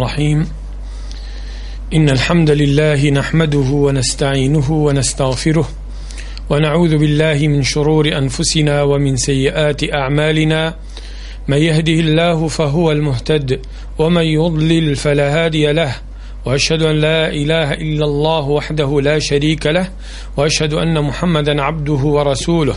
الرحيم. إن الحمد لله نحمده ونستعينه ونستغفره ونعوذ بالله من شرور أنفسنا ومن سيئات أعمالنا. من يهده الله فهو المهتد ومن يضلل فلا هادي له. وأشهد أن لا إله إلا الله وحده لا شريك له. وأشهد أن محمدا عبده ورسوله.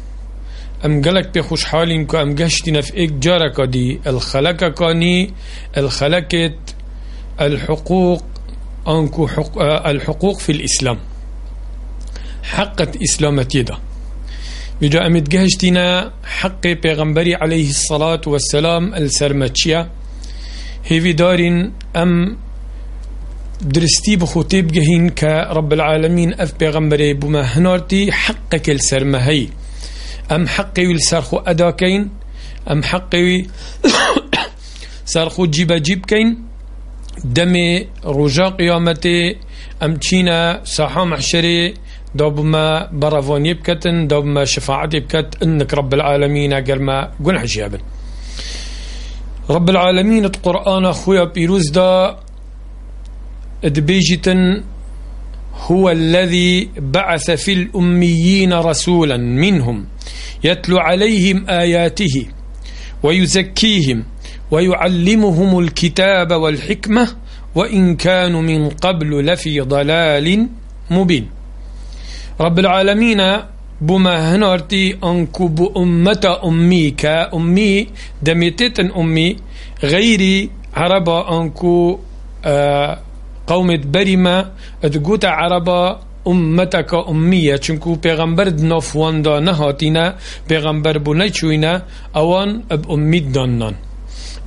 ام گلک به خوشحالیم که ام گشتی نف ایک جارا کدی الخلق کانی الخلقت الحقوق انكو حق الحقوق في الإسلام. حقت إسلامتي ده بجا أمد جهشتنا حق پیغمبري عليه الصلاة والسلام السرمتشيا هيفي دارين أم درستي بخوتيب جهين كرب العالمين أف پیغمبري بما هنارتي حقك السرمهي أم حقي سرخو أداكين أم حقي سرخو جيب جيب كين؟ دمي رجا قيامتي أم تشينا ساحة محشري دوبما برافوني بكتن دوبما شفاعتي بكت إنك رب العالمين اگر ما قنح جيابن. رب العالمين القرآن أخويا بيروز دا إدبيجتن هو الذي بعث في الأميين رسولا منهم. يتلو عليهم آياته ويزكيهم ويعلمهم الكتاب والحكمة وإن كانوا من قبل لفي ضلال مبين. رب العالمين بما هنرتي أنكو بأمة أمي كأمي دميتت أمي غيري عربا أنكو آه قومت بريما أدقوت عربا أمتك أمية چونكو پیغمبر دناف واندا نهاتينا پیغمبر بو نچوينا اوان اب امید دانان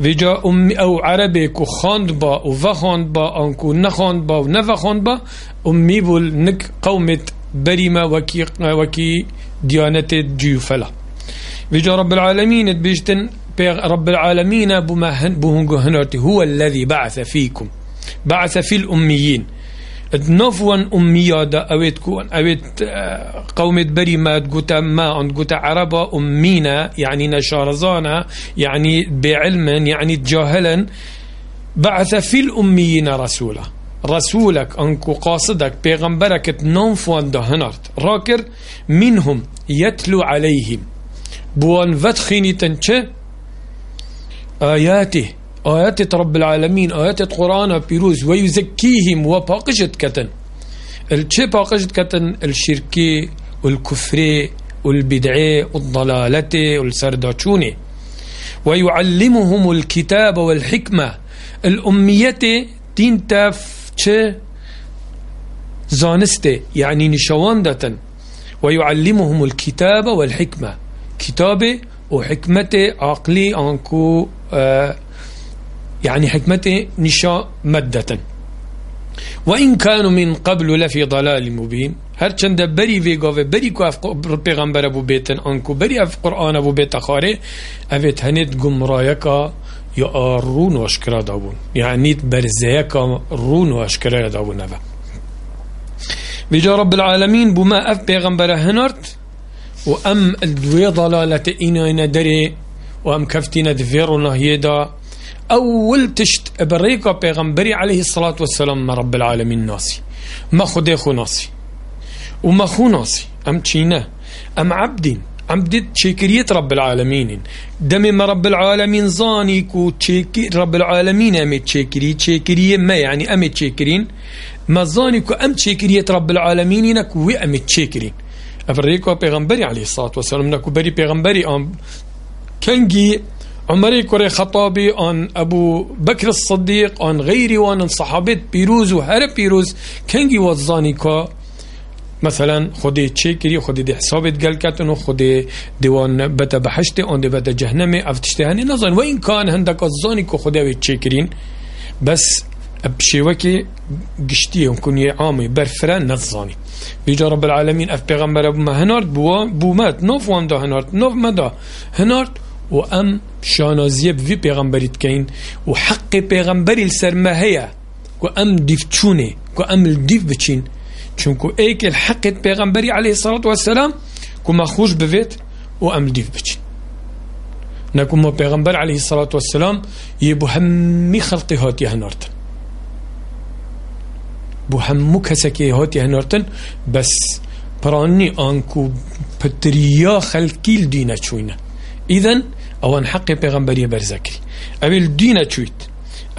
ویجا امی أو عربی کو خواند با و وخواند با انکو نخواند با و نفخواند با امی بول نک قومت بريما وكي وكي ديانة جيوفلا ويجا رب العالمين بيجتن رب العالمين بما هنرتي هو الذي بعث فيكم بعث في الأميين نفوان أمية دا أويت كون أويت قومة بري ما تقوتا ما أن تقوتا عربا أمينا يعني نشارزانا يعني بعلما يعني جاهلا بعث في الأميين رسولا رسولك أنكو قاصدك بيغمبرك ننفوان دا هنرت راكر منهم يتلو عليهم بوان فتخيني تنچه آياته آيات رب العالمين آيات القرآن بيروز ويزكيهم وباقشت كتن. الشي باقشت كتن؟ الشركي والكفري والبدعي والضلالة والسرداتشوني ويعلمهم الكتاب والحكمة. الأمية تاف چه؟ زانسته يعني نشواندة ويعلمهم الكتاب والحكمة. كتابة وحكمته عقلي أنكو آه يعني حكمته نشا مدة وإن كانوا من قبل لفي ضلال مبين. هر چند بری ویگا و بری کو اف پیغمبر ابو بیتن آنکو بری اف قرآن ابو بیت خاره اوید هنید گمرایکا یا رون واشکرا دابون. يعني برزيكا رون واشكرا دابون نبا بجا رب العالمين بما اف پیغمبر هنرت وام الدوي ضلالة اينا اينا دري وام كفتنا دفيرو نهيدا أول تشت بريكا بيغمبري عليه الصلاة والسلام ما رب العالمين ناسي. ما خدي خو ناسي. وما خو ناسي. أم تشينا أم عبدين؟ عم بديت تشيكريت رب العالمين دمي ما رب العالمين زانيك وتشيكي رب العالمين أمي تشيكري تشيكري ما يعني أمي تشيكرين. ما زانيك أم تشيكريت رب العالمين إنك وأمي تشيكرين. أفريكو بيغمبري عليه الصلاة والسلام نكو بري بيغمبري أم كنجي عمري کره خطابی آن ابو بکر الصديق آن غيري وان صحابت پیروز و هر پیروز کنگی وزانی که مثلا خودي چه کری خود ده حسابت گل کتن و خود دیوان بتا بحشت آن ده بتا جهنم افتشته هنی یعنی نظر و این کان هندک زانی که خود چه کرین. بس بشوكي قشتيهم كون عامي برفران نظاني بيجا رب العالمين اف پیغمبر ابو ما هنارد بو بو مات نوف وان دا هنارد. نوف مدا هنارد. و ام شانازيه بفي پیغمبريت كين و حق پیغمبري السر ما هي و ام ديف تشوني و ام الديف بچين چونکو ایک الحق پیغمبری علیه الصلاة والسلام كما خوش بفيت وأم ديف بچين نكو ما پیغمبر عليه الصلاة والسلام يبو همي خلقي هاتي هنارتن بو همو كسكي هاتي هنارتن بس براني آنكو پتريا خلقي الدين چوينه إذن أوان حق پیغمبری برزكري اوی الدين چويت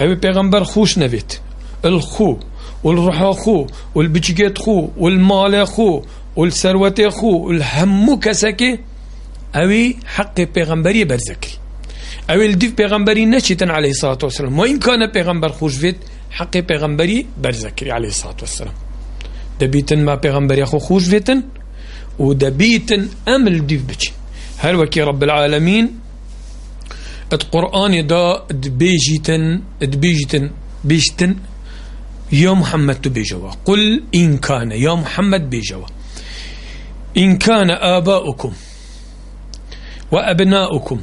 اوی پیغمبر خوش نويت الخو والروح أخو والبجيت خو والمال أخو والثروة أخو والهم كسكي أوي حق بيغمبري برزكري أوي الديف بيغمبري نشيتن عليه الصلاة والسلام. وإن كان بيغمبر خوش فيت حق بيغمبري برزكري عليه الصلاة والسلام. دبيتن ما بيغمبري أخو خوش فيتن ودبيتن أمل ديف بجي هل وكي رب العالمين؟ القرآن دا دبيجتن دبيجتن بيجتن يا محمد تبيجوا قل إن كان يا محمد بيجوا. إن كان آباؤكم وأبناؤكم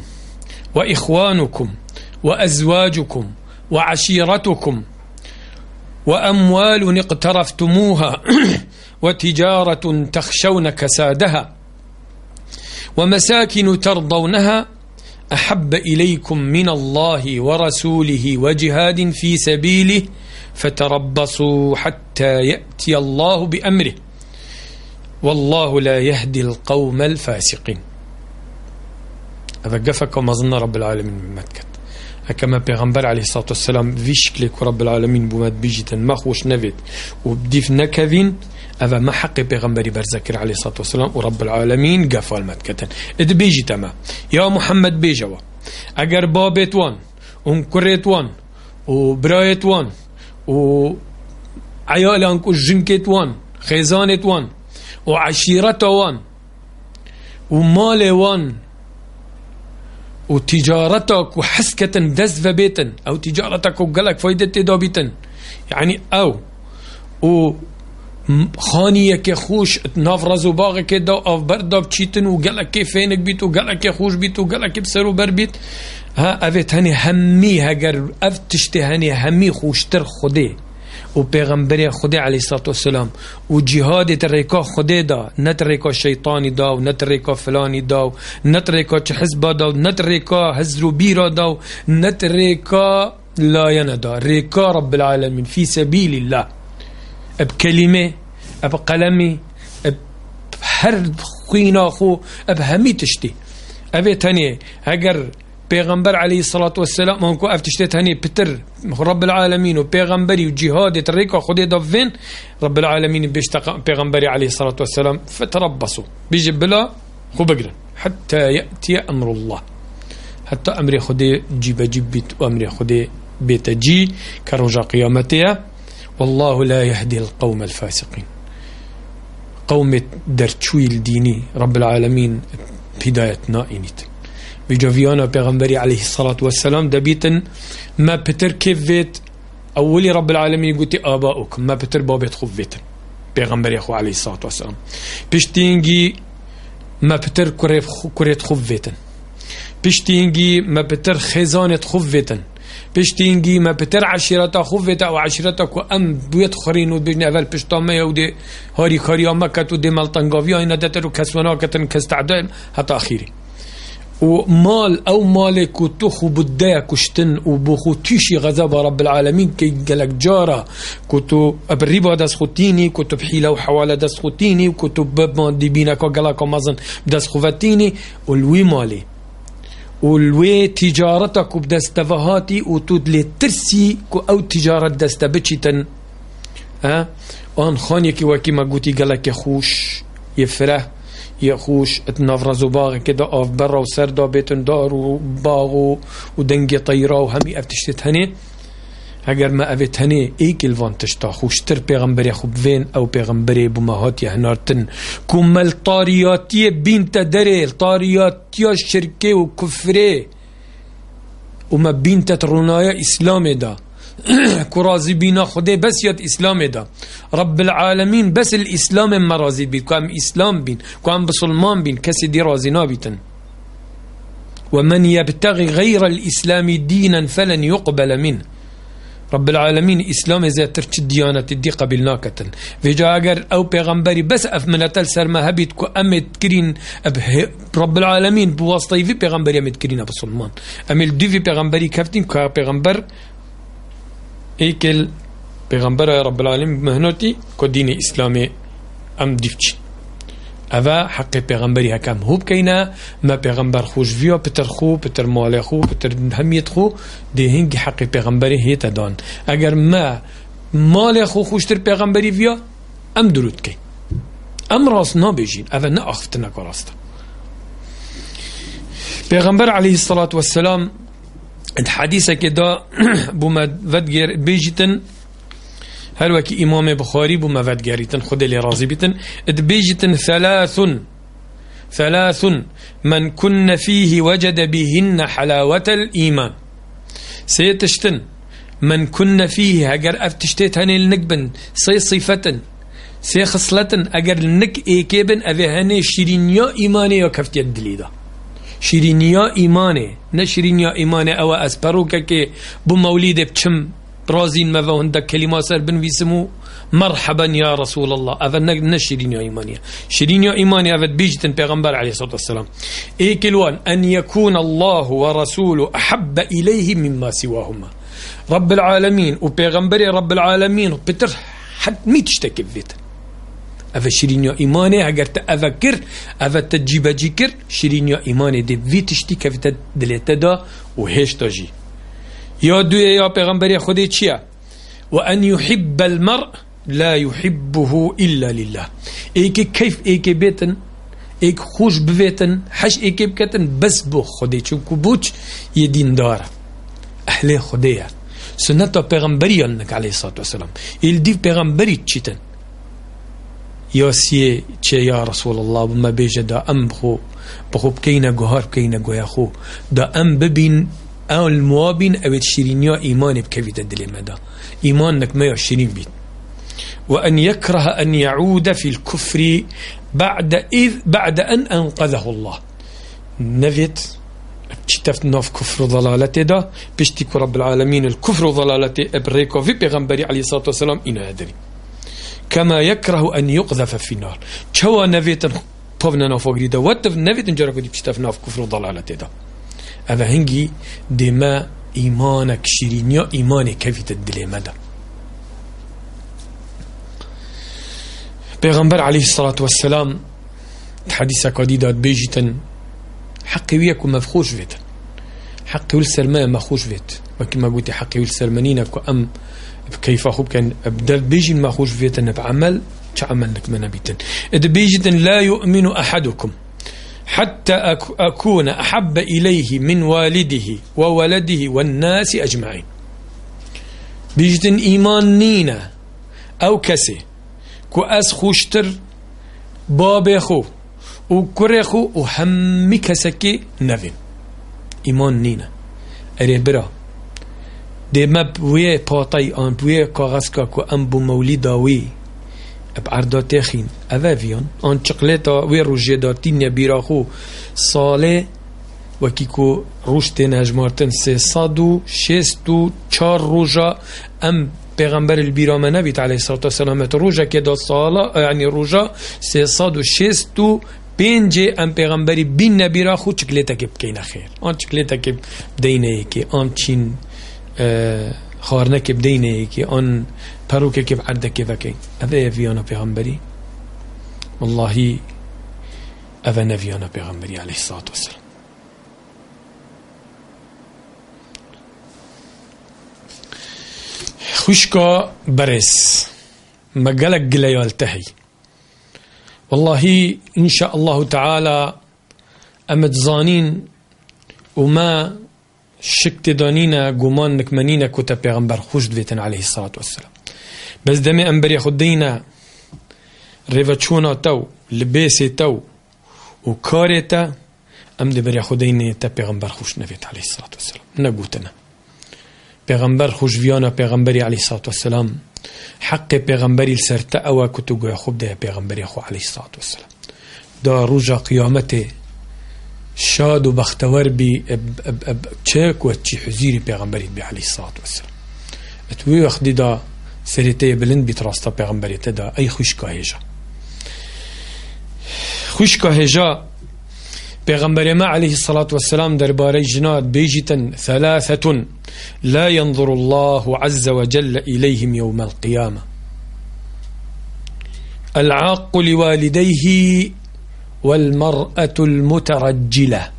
وإخوانكم وأزواجكم وعشيرتكم وأموال اقترفتموها وتجارة تخشون كسادها ومساكن ترضونها أحب إليكم من الله ورسوله وجهاد في سبيله فتربصوا حتى يأتي الله بأمره والله لا يهدي القوم الفاسقين. هذا قفك وما ظن رب العالمين مكة كما پیغمبر عليه الصلاة والسلام فيشكلك رب العالمين بمد بيجتا ما خوش نفيد وبديف نكذين هذا ما حق پیغمبري برزكر عليه الصلاة والسلام ورب العالمين قفال مدكة اد بيجتا ما يا محمد بيجوا اگر بابت وان ونكريت وان وبرايت وان وعيالك وجنكت وان خيزانت وان وعشيرته وان ومال وان وتجارتك وحسكة دز بيتن أو تجارتك وقالك فايدة دابيتن يعني أو و خانيك خوش نافرز باغك دا أو بردا بچيتن وقالك كيف فينك بيت وقالك خوش بيت وقالك بسر وبر بيت ها أفت هني همي هجر أفتشتي هني همي خوشتر خدي و پیغمبر خدا علیه الصلاة والسلام و جهاد تریکا خدا دا. نه شیطانی دا و نه فلانی دا و نه چه حزبا دا و نه تریکا حزر و بیرا دا و نه تریکا يندا ريكا رب العالمين في سبيل الله. بكلمة بقلمي بحر خوينا خو بهمي تشتي. أبي تاني هجر پیغمبر علیه الصلاة والسلام مانكو افتشتت هني بتر رب العالمين وبيغمبري وجهاد تريكا خدي دفين رب العالمين بيشتق بيغمبري عليه الصلاة والسلام فتربصوا بيجي بلا خو بقرا حتى يأتي أمر الله. حتى أمر خدي جيب جيبت وأمر خدي بيت جي كرجا قيامتها والله لا يهدي القوم الفاسقين. قوم درتشوي الديني رب العالمين هداية نائنت بجوفيانا بيغمبري عليه الصلاة والسلام دبيتن ما بتر كيف فيت أولي رب العالمين قلت آباؤكم ما بتر بابت خوف فيتن بيغمبري أخو عليه الصلاة والسلام. بشتينجي ما بتر كريت خوف فيتن بشتينجي ما بتر خزانة خوف بشتينجي ما بتر عشيرتا خوفتا أو عشيرتا كو ام بيت خرين و بجن اول پشتامه أو دي هاري كاريا مكت و دي ملطنگاويا اینا دتر و کسونا کتن کستعدال حتى اخيري و مال أو مالك وتخو بدايا كشتن وبخو تيشي غضب رب العالمين كي قالك جارة كتو بالربا داس خوتيني كتو بحيلة وحوالة داس خوتيني وكتو ببان دي بينك وقالك مازن بداس خوفتيني والوي مالي والوي تجارتك بدستفهاتي وتود لي ترسي أو تجارة دستبتشتن ها آن خاني كي وكي ما قوتي قالك خوش يفره يخوش اتنفرز باغ كده آف برا وسردا بيتن دار وباغ ودنجي طيرا وهمي افتشتت هني اگر ما اوید هنه ای کلوان تشتا خوشتر پیغمبری خوب وین أو پیغمبری بمهاتی هنارتن. کمال طاریاتی بین تدره طاریاتی شرکه و کفره و ما بین ترونای اسلام ده كرازي بينا خدي بس يد إسلام دا. رب العالمين بس الإسلام مرازي بي كام إسلام بين كام بسلمان بين كسي دي رازينا بيتن ومن يبتغي غير الإسلام دينا فلن يقبل منه رب العالمين إسلام إذا ترك الديانة دي قبلناكة جاء أجر أو بيغمبري بس أف من أتل سر ما هبيت كو أمد كرين رب العالمين بواسطة في بيغمبري أمد كرين أبو سلمان. أمل دي في بيغمبري كفتين كو بيغمبر ایکل پیغمبر رب العالمین مهنوتی کو دین اسلامی أم دیفچ اوه حق پیغمبری هکم هوب کینا ما پیغمبر خوش ویا پتر خو پتر مال خو پتر همیت خو ده هنگی حق پیغمبری هیت دان. اگر ما مال خو ویا ام درود کی. ام راست نابیجین اوه نه اختنا راست پیغمبر علیه الصلاة والسلام الحديثة كده بما فدجر هل وكي إمام بخاري بما فدجريتن خد اللي راضي بيتن بيجتن ثلاث ثلاث من كن فيه وجد بهن حلاوة الإيمان. سيتشتن من كن فيه أجر أفتشتيت هني النكبن سي صفة سي خصلة أجر النك إيكيبن أذي هني شيرينيا إيماني وكفت يدلي ده شیرینیا ایمانه نه شیرینیا ایمانه أو از پروکه که رازين ما هندك كلمة سر بنويسمو مرحبا يا رسول الله أفا نشرين يا إيمانيا شرين يا إيمانيا أفا بيجتن بيغمبر عليه الصلاة والسلام إيه كلوان أن يكون الله ورسوله أحب إليه مما سواهما. رب العالمين وبيغمبري رب العالمين بتر حد ميت تشتكي فيتن اف شیرینیا ایمانه اگر تا اف تجیب جی کر شیرینیا ایمانه دی وی تشتی که دلت دا و هشتا جی. یا دوی یا پیغمبری خودی چیه و ان يحب المرء لا يحبه إلا لله. إيك كيف إيك بيتن؟ إيك خوش ببيتن؟ حش إيك بكتن؟ بس بو خدي چونكو بوش يدين دار. أهل خديها سنة پیغمبری انك عليه الصلاة والسلام. إل دي پیغمبری چیتن ياسي چه يا رسول الله بما بيجا دا أم بخو بخو بكينا جوهر بكينا جويا خو. دا أم ببين أو الموابين أو الشيرينيا ايمان بكفيت الدلي مدى ايمانك ما يشيرين بيت وأن يكره أن يعود في الكفر بعد إذ بعد أن أنقذه الله. نفيت تشتفت نوف كفر ضلالته دا بيشتكو رب العالمين الكفر ضلالته ابريكو في بيغمبري عليه الصلاة والسلام إن أدري كما يكره أن يقذف في النار. شو نفيت بوفنا نوفو جديدة واتف نفيت نجرك دي نوف كفر ضلالة دا هنجي دما إيمانك شيرينيا إيماني كيف تدلي مدى پیغمبر عليه الصلاة والسلام حديثة قديدة بيجتن حقي وياك مفخوش فيتن حقي والسلمان مخوش فيت وكما قلت حقي والسلمانينك أم كيف أخوب كان أبدل بيجي ما خوش فيتن بعمل تعمل لك من بيتن إذا بيجي لا يؤمن أحدكم حتى أكون أحب إليه من والده وولده والناس أجمعين. بيجتن إيمان نينا أو كسي كو أس خوشتر بابي خو وكريخو وهم كسكي نفين. إيمان نينا. أري برا. دي مب وي باطي ان بوي كاغاسكا كو أم بو موليدا وي بعرضا تخين افافيون ان شقلتا وي روجي دا تينيا بيراخو صالي وكيكو روشتين هجمارتن سي صادو شيستو چار روجا ام پیغمبر البیرام نبیت علیه الصلاة والسلام روجا که دا سالا یعنی روجا سه صد و شست و پێنجێ ئەم پێغمبەری بین نەبیرا خو چکلێتەکە بکەینە خێر ئەم چکلێتەکە بدەینەیەکی ئەم چین خواردنەکە بدەینەیەکی ئەن پەرۆکێکی عردەکە بەکەین ئەvە ڤیانە پێغمبەری واللهی ئەvە نەڤیانە پێغمبەری عليه خوشکا برس مقالك قليال تهي والله إن شاء الله تعالى أمد زانين وما شكت دانينا قمان نكمنينا كتا پیغمبر خوش دويتن عليه الصلاة والسلام بس دمي أنبر يخد دينا ريفاتشونا تو لباسي تو وكاري تا أم دبر يخد دينا تا پیغمبر خوش نويت عليه الصلاة والسلام. نقوتنا. پیغمبر خوش فيانا پیغمبري عليه الصلاة والسلام. حق پیغمبری سرت أو کتو گویا خوب ده پیغمبری خو علیه الصلاة والسلام. دا روجا قیامت شاد و بختور بی اب اب اب چک و چی حزیری پیغمبری بی علیه الصلاة والسلام. اتوی وقتی دا سریته بلند بیت راستا پیغمبری دا ای خوش که هجا خوش که هجا پیغمبر ما عليه الصلاة والسلام درباري جناد بيجتا ثلاثة لا ينظر الله عز وجل إليهم يوم القيامة. العاق لوالديه والمرأة المترجلة.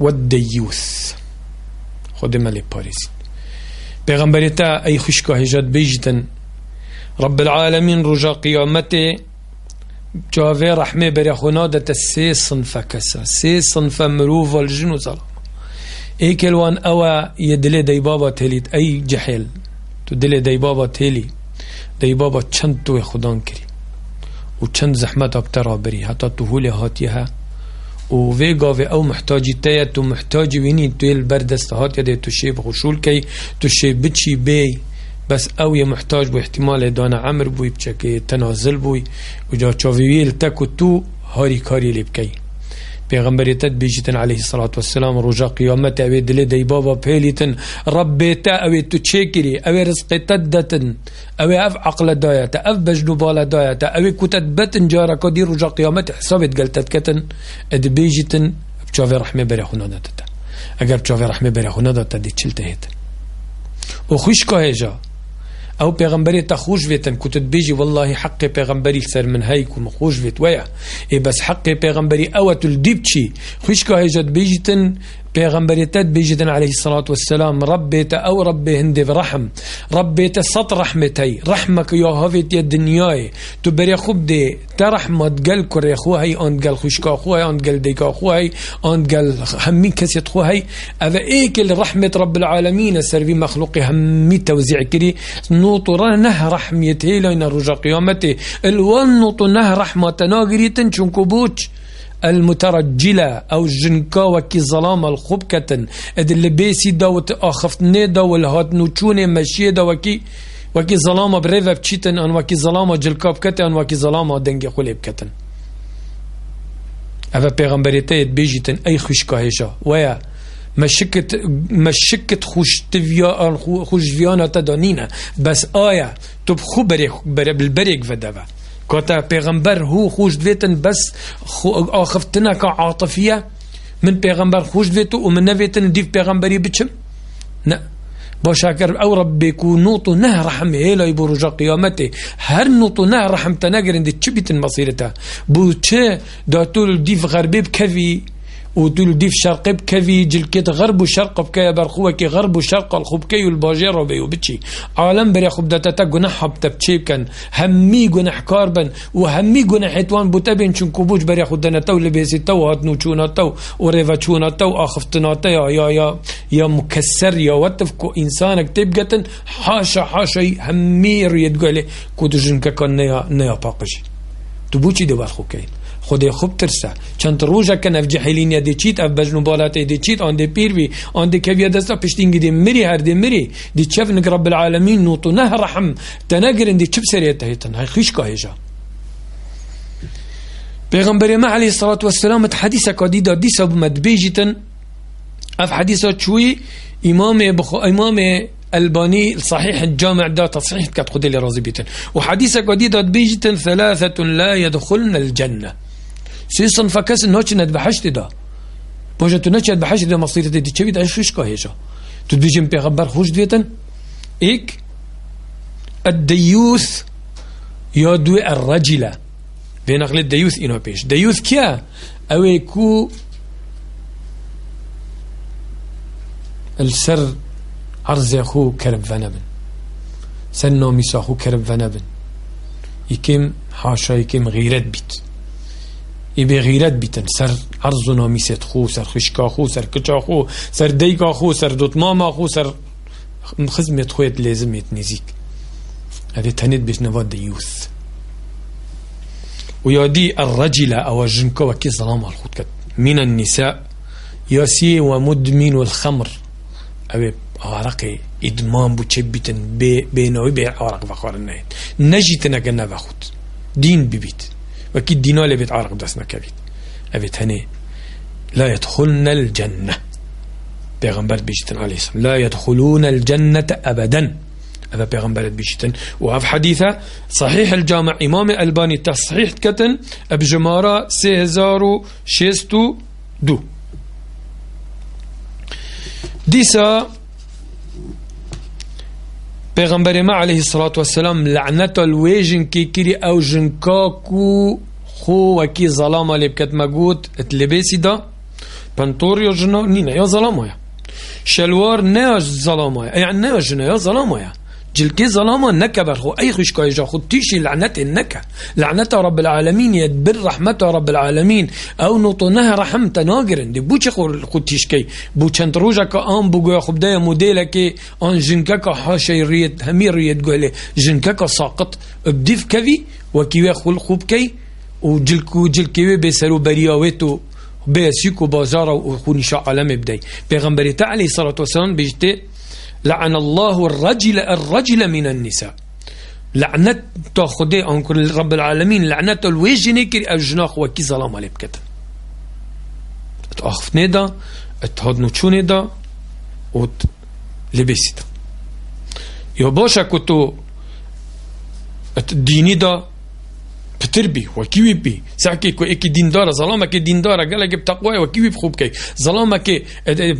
والديوث. خدمة لباريس پیغمبرتا أي خشكة هجات بيجتا رب العالمين رجا قيامته جاوی رحمه بری خونا دت سه صنف کسا. سه صنف مروف والجن و ظلام ایکل وان اوا يدل دي بابا تلید. ای جحل تو دل دي بابا تلی. دي بابا چند تو خدان کری. و چند زحمت ابترا بری حتی تو هول هاتیها و وی گاوه أو محتاجی تیا تو محتاجی وینی تو البردست هات یده تو شیب خشول کی تو شیب بچی بی. بس أو يا محتاج بو احتمال دانا عمر بوي بچكي تنازل بوي وجا چاويل تكو تو هاري كاري لبكي پیغمبریتت بیجتن علیه الصلاة والسلام رجا قیامت اوی دل دی بابا پیلیتن ربیتا اوی تو چه کری؟ اوی رزقیتت دتن. اوی اف عقل دایتا اف بجنو بالا دایتا اوی کتت بتن جارا کدی رجا قیامت حسابت گلتت کتن. اد بیجتن بچاوی رحمه بری خونه داتا اگر بچاوی رحمه بری خونه داتا دی چلته هیتن و خوش که أو پیغمبری تا خوش ویتن کتت بیجی والله حق پیغمبری سر من هاي كو خوش ویت ويا اي بس حق پیغمبری أو تل دیبچی خوش که هجت بیجتن پیغمبریتت بیجدن عليه الصلاة والسلام ربيت أو ربي هندي برحم ربيت سط رحمتي رحمك يا هفت يا دنياي تبري خوب دي ترحمة قل كري خوهي أن قل خشكا خوهي أن قل ديكا خوهي أن قل همي كسيت خوهي هذا إيك رحمة رب العالمين سر في مخلوقي همي توزيع كري نوط نه رحميته لين رجا قيامته الوان نوط نه رحمة ناقري تنشنكو بوش المترجلة أو جنكا وكي ظلام الخبكة اد اللي بيسي دا آخفتني دا والهات نوچوني مشي وكي وكي ظلام بريفا بچيتن آن وكي ظلام جلكا بكتن آن وكي ظلام دنگي خولي بكتن أفا پیغمبريتا بيجيتن أي خشكا هيشا ويا مشكت مشكت خوش تفيا خوش فيانا تدانينا بس آية تب خو بريك بالبريك فدفا كوتا پیغمبر هو خوش دویتن بس آخفتنا كعاطفية من پیغمبر خوش دویتو ومن نویتن ديف پیغمبري بچم. نه. باشاكر أو ربي كو نوطو نه رحم هيلا يبو رجا قيامته هر نوطو نه رحم تناقر اندي تشبيتن مصيرته بو تشه داتول ديف غربي بكفي ودول ديف شرق بكفي جلكت غرب وشرق بكي برخوة كي غرب وشرق الخوب كي والباجير وبيو بتشي عالم بري خوب داتا جناح بتبتشي كان همي جناح كاربن وهمي جناح حيتوان بوتابين شن كوبوش بري خود دنا تو لبيسي تو هات نوچونا تو وريفا چونا تو آخفتنا تو يا يا يا مكسر يا وتفكو إنسانك تبقتن حاشا حاشا همي ريد قالي كودو جنكا كان نيا نيا باقشي. تبوچي دي برخو كين خود خوب ترسه. چند روزا کن اف جهلین دی چیت اف بجنو بالات دی چیت آن دی پیروی آن دی کبیا دستا پشتینگی دی مری هر دی مری. دی چف نگ رب العالمین نوتو نه رحم. تنگرن دی چپ سریت هیتن های خیش که هجا پیغمبر ما علیه الصلاة والسلام حدیثه که دیدا دیسا بمد بیجیتن اف حدیثه چوی؟ امام بخو امام الباني صحيح الجامع دا تصحيح كات قدلي رازي بيتن وحديثك وديدة بيجتن ثلاثة لا يدخلن الجنة. سيصن فكس نوچ ند بحشت دا. بوجه تو نوچ بحشت دا مصير دي. چه بيد إيش كا هيجا تو بيجم پیغمبر خوش ديتن؟ ايك الديوث يدو الرجلة بنقل الديوث إنو بيش ديوث كيا أو يكو السر عرض أخو كرب فنبن سنو ميسا أخو كرب فنبن يكيم حاشا يكيم غيرت يبي غيرت بيتن سر عرض ناميسات خو سر خشكا خو سر كچا خو سر ديكا خو سر دوت ماما خو سر خزمة خويت لازم يتنزيك هذه تنيت بيش نفاد ديوث ويودي الرجل أو الجنكو وكي ظلام الخوت من النساء ياسي ومدمن الخمر. أو عرق إدمان بو تشبتن بي بينوي بي عرق بخور النهين نجيتنا قلنا بخوت دين ببيت. وكي الدينو اللي بيت عرق دسنا كبيت أبيت هني. لا يدخلن الجنة. بيغمبر بيجتن عليه السلام. لا يدخلون الجنة أبدا. هذا بيغمبر بيشتن. وهذا حديثة صحيح الجامع. إمام الباني تصحيح كتن. بجمارة سيزارو شيستو دو. ديسا پیغمبر ما عليه الصلاة والسلام لعنة الويجن كي كري أو جنكاكو خو وكي ظلامة اللي بكت مقود اتلبسي دا يا جنا نينا يا ظلامة يا شلوار ناج ظلامة يعني ناج جنا يا ظلامة يا جلكي ظلامة نكبر هو أي خش كايجا خد تيشي لعنة النكا. لعنة رب العالمين يدبر رحمة رب العالمين. أو نطنها رحمة ناقرن. دي بوچ خود تيشكي بوچ انتروجا كا آن بوغو خب دايا موديلا كي آن جنكا كا حاشي ريت همير ريت قولي جنكا كا ساقط. بديف كذي وكيوه خل خوب كي وجلكو جلكيوه بيسرو برياويتو بيسيكو بازارا وخوني شاء عالم بداي بيغمبري تعالي صلاة والسلام بيجتي لعن الله الرجل الرجل من النساء. لعنت تاخده انكر رب العالمين لعنت الوجه كري الجناخ وكي ظلام عليه بكتن اتأخف نيدا اتهد نوچو نيدا وت لبسيدا يو باشا كتو ديني دا بتربي وكيوي بي. ساكي كو إكي دين دارا ظلامة كي دين دارا قال لك بتقوى وكيوي بخوب كي. ظلامة كي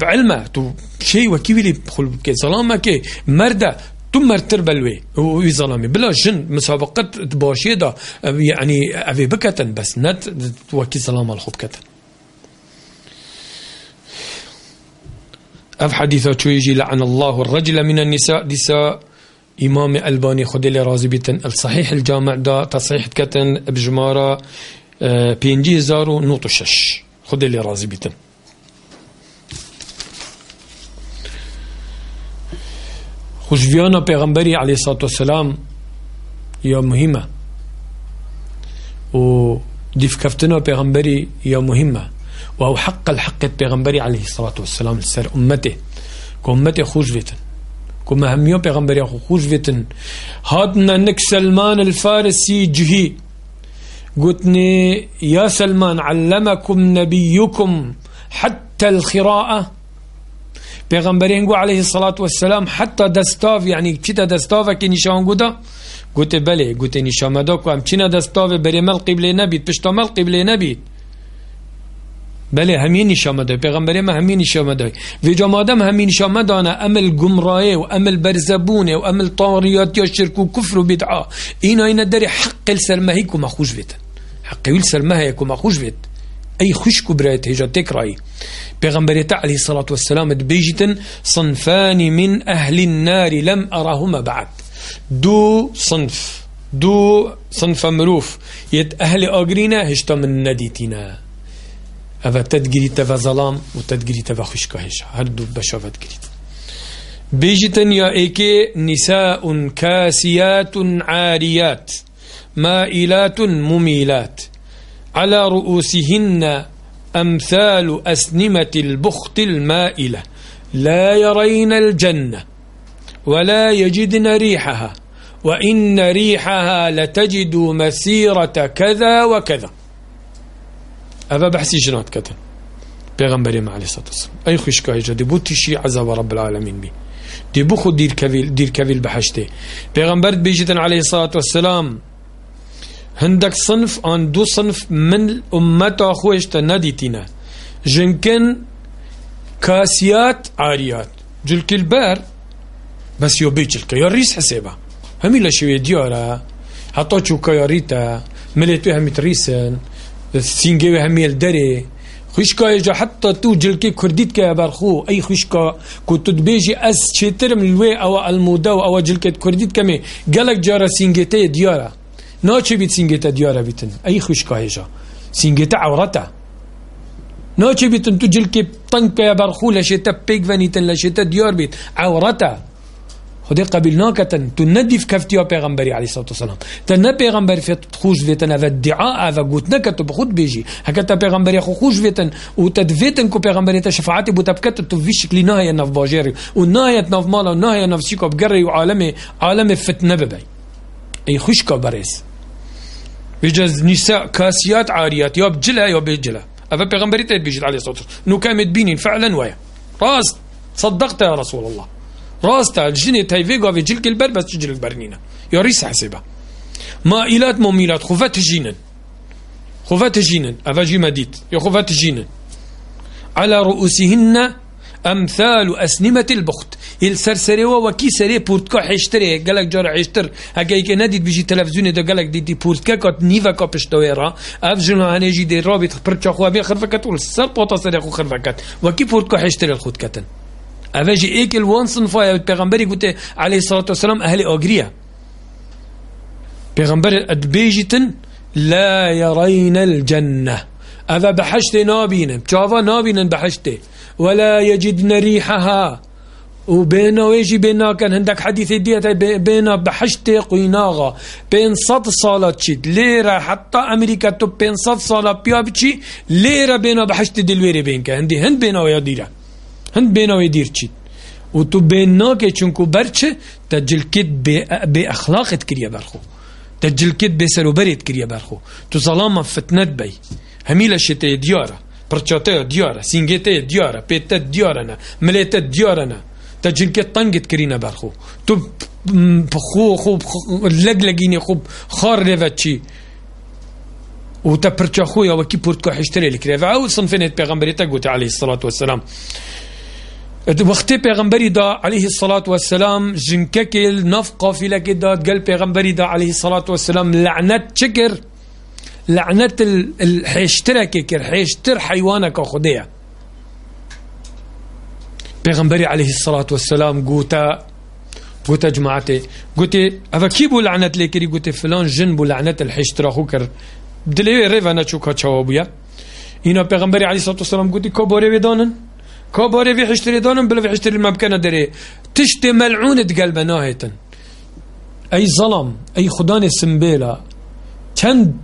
بعلمه تو شيء وكيوي لي بخوب كي. ظلامة كي مرده تم تربلوي وي ظلامي. بلا جن مسابقات باشي دا يعني أبي بكتن بس. نت وكي ظلامة الخوب كتن. أف حديثة شو يجي لعن الله الرجل من النساء ديسا إمام ألباني خد لي بيتن. الصحيح الجامع دا تصحيح كتن بجمارة آه بينجي زارو نوتو شش. خد لي رازي بيتن. خوش فيانا پیغمبري عليه الصلاة والسلام يا مهمة. و ديف كفتنا پیغمبري يا مهمة وهو حق الحق پیغمبري عليه الصلاة والسلام لسر أمته. كأمته خوش كما هميو پیغمبر يا خوش فيتن هاتنا نك سلمان الفارسي جهي. قلتني يا سلمان علمكم نبيكم حتى الخراءة؟ پیغمبرين عليه الصلاة والسلام حتى دستاف. يعني كتا دستاف كي نشان قدا قلت بله قلت نشان مداكو هم چنا دستاف؟ بري مل قبل نبيت پشتا مل قبل نبيت بله همین نشامه دای پیغمبر ما همین نشامه دای و جمادم همین نشامه دانه عمل گمراه و عمل برزبونه و عمل طاریات یا شرک و کفر و بدعا. اینا اینا داری حق السلمهی کما خوش بیت حق السلمهی کما خوش بیت أي خشك برات هجا تكراي پیغمبر عليه الصلاة والسلام بيجتن صنفان من أهل النار لم أرهما بعد. دو صنف. دو صنف مروف يت أهل أجرينا هشتا من نديتنا أفا تدقري تفا ظلام وتدقري تفا خشكهش هردو بشافت قريت بيجتن يا إيكي نساء كاسيات عاريات مائلات مميلات على رؤوسهن أمثال أسنمة البخت المائلة لا يرين الجنة ولا يجدن ريحها وإن ريحها لتجد مسيرة كذا وكذا هذا بحثي جنات كتن. پیغمبر ما عليه الصلاة والسلام. أي خوش كاي جدي بوتي شي عذاب رب العالمين بي دي بخو دير كفيل دير كفيل بحشته پیغمبر بيجتن عليه الصلاة والسلام هندك صنف آن دو صنف من امتا خوش نديتنا جنكن كاسيات عاريات جلك البار بس يو بيجلك يا ريس همي لشوية ديارة حتى شو كياريتا مليتو همي تريسن سينجيو همي الدري خوشكا جا حتى تو جلكي كرديت كا برخو اي خوشكا كنت تبيجي اس شترم الوي أو المودو أو جلكي كرديت كمي قالك جارا سينجيتي ديارة ناچه بيت سينجيتا ديارة بيتن اي خوشكا جا. سينجيتا عورتا. ناچه بيتن تو جلكي طنك يا برخو لشتا بيك فانيتن لشتا ديار بيت عورتا خدي قبلناكتن تندف كفتيا پیغمبري عليه الصلاة والسلام. تنا پیغمبر في تخوش فيتن هذا الدعاء هذا قوتنا كتب خود بيجي. هكذا پیغمبري خو خوش فيتن. وتدفيتن كو پیغمبري تشفاعتي بوتبكت تفيش كلي نهاية نف باجيري ونهاية نف مالا ونهاية نف سيكو بقري وعالمي عالمي فتنة ببي. أي خوش كبريس بيجز نساء كاسيات عاريات يا بجلها يا بجلها هذا پیغمبري تيت بيجي عليه الصلاة والسلام. نو كامت بينين فعلا ويا. راس. صدقت يا رسول الله. راستا جني تايفي قافي جلك البر بس جل البرنينة يا ريس حسبها مائلات مميلات خفات جينا خفات جينا أفاجي مديت يا خفات جينا على رؤوسهن أمثال أسنمة البخت. السرسري وكي سري بورتكا حشتري. قالك جار حشتر. هكا يك نديت بيجي تلفزيون ده قالك دي دي بورتكا كات نيفا كا بشتويرا افجن هنجي دي رابط برتشا خو بي خرفكات. والسر بوطا سري خو خرفكات. وكي بورتكا حشتري الخوت كتن أفاجي إيكل وانسن فايا البيغمبري قلت عليه الصلاة والسلام أهل أغريا بيغمبر أدبيجتن لا يرين الجنة أفا بحشت نابين بشافا نابين بحشت ولا يجدن ريحها وبينا ويجي بينا كان عندك حديث ديت بينا بحشت قيناغا بين صد صالة شيت ليرة حتى أمريكا تو بين صد صالة بيابتشي ليرة بينا بحشت دلويري بينك عندي هند بينا ويا ديرة هند بينا ويدير چيت و تو بيناك چونكو برچه تجلكت بأخلاق تكريا برخو تجلكت بسروبرت كريا برخو تو ظلام فتنت بي هميلا شتي ديارة برچاته ديارة سينجيته ديارة بيتت ديارنا مليتت ديارنا تجلكت طنقت كرينا برخو تو بخو خوب لقلقيني خوب خار ريفتشي وتبرتشا خويا وكي بورتكو حشتري لك أو صنفين بيغمبري تقوت عليه الصلاة والسلام وقتی پیغمبری دا علیه الصلاة والسلام جنککل نف قافله که داد قال پیغمبری دا علیه الصلاة والسلام لعنت چکر لعنت الحيشترك كر حيشتر حيوانك خديا پیغمبری عليه الصلاة والسلام قوتا قوتا جماعتي قوتي أفا كيبو لعنت لكري قوتي فلان جن بو لعنت الحيشتر أخو كر دلوي ريفا نچوكا چوابويا إنا پیغمبری عليه الصلاة والسلام قوتي كبوري بدانن كباري في حشتري دانم بلا في حشتري الممكنة دري. تشتي ملعونة قلب ناهيتا أي ظلم أي خدان سمبيلا چند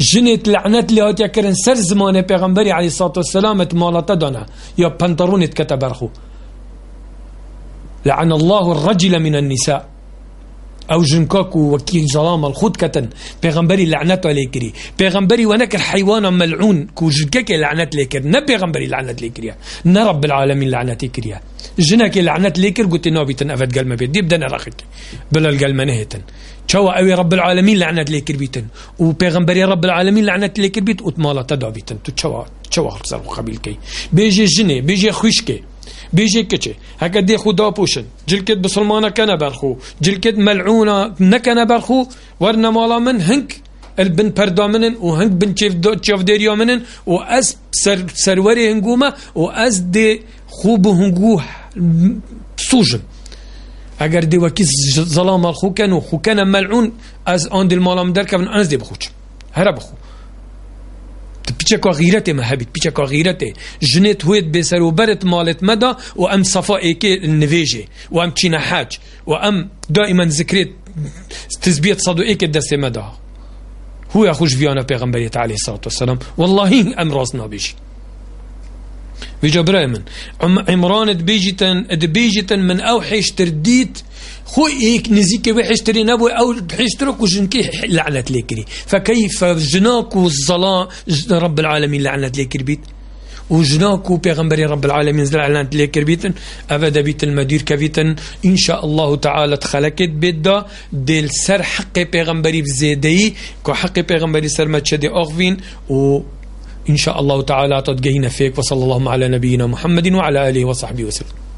جنت لعنت اللي هات يكرن سر زمان پیغمبري عليه الصلاة والسلام مالتا دانا. يا بنطرون كتب أرخو لعن الله الرجل من النساء. أو جنكاكو وكي ظلام الخود كتن بيغمبري لعنته عليكري. بيغمبري ونكر حيوان ملعون كو جنكاك لعنت ليكر. نا بيغمبري لعنت ليكريا. نا رب العالمين لعنت ليكريا. جنك لعنت ليكر قلت نوبي تنفت قلمة بيت. دي بدنا رخك بلا القلمة نهتن شوا أوي رب العالمين لعنت ليكر بيتن. وبيغمبري رب العالمين لعنت ليكر بيت وتمالا تدعو بيتن. تو شوا شوا قبيل كي بيجي جني بيجي خوشكي. بيجي كتشي. هكا دي خدا بوشن جلكت بسلمانة كان برخو جلكت ملعونة نكنا برخو ورنا مالا من هنك. البن بردا منن وهنك بن تشيف تشيف ديريا منن. واس سر سروري هنجوما واس دي خوب هنجوه سوجن اگر دي وكيس ظلام الخو كانوا خو كان ملعون از عند المالا من دركب انس دي بخوش هرب بخو. بيچكا غيرته ما هبت بيچكا غيرته جنت هويت بسر وبرت مالت مدى وأم صفا إيكي النفيجي وأم تشينا حاج وأم دائما ذكرت تثبيت صدو إيكي دست مدى. هو يخوش فيانا پیغمبريت عليه الصلاة والسلام. والله أم راسنا بيجي بيجا برايمن عمران دبيجتن دبيجتن من أوحش ترديت خو إيك نزيك وحشتري نبو أو حشترك وجنكي لعنت ليكري. فكيف جناك الظلام رب العالمين لعنت ليكري بيت؟ وجناكو پیغمبر رب العالمين زل اعلان تليكر بيتن افدا بيت المدير كبيتن إن شاء الله تعالى تخلقت بيدا. ديل سر حق پیغمبري بزيدي. كو حق پیغمبري سر ما تشدي أغفين. و إن شاء الله تعالى تدقينا فيك. وصلى الله على نبينا محمد وعلى آله وصحبه وسلم.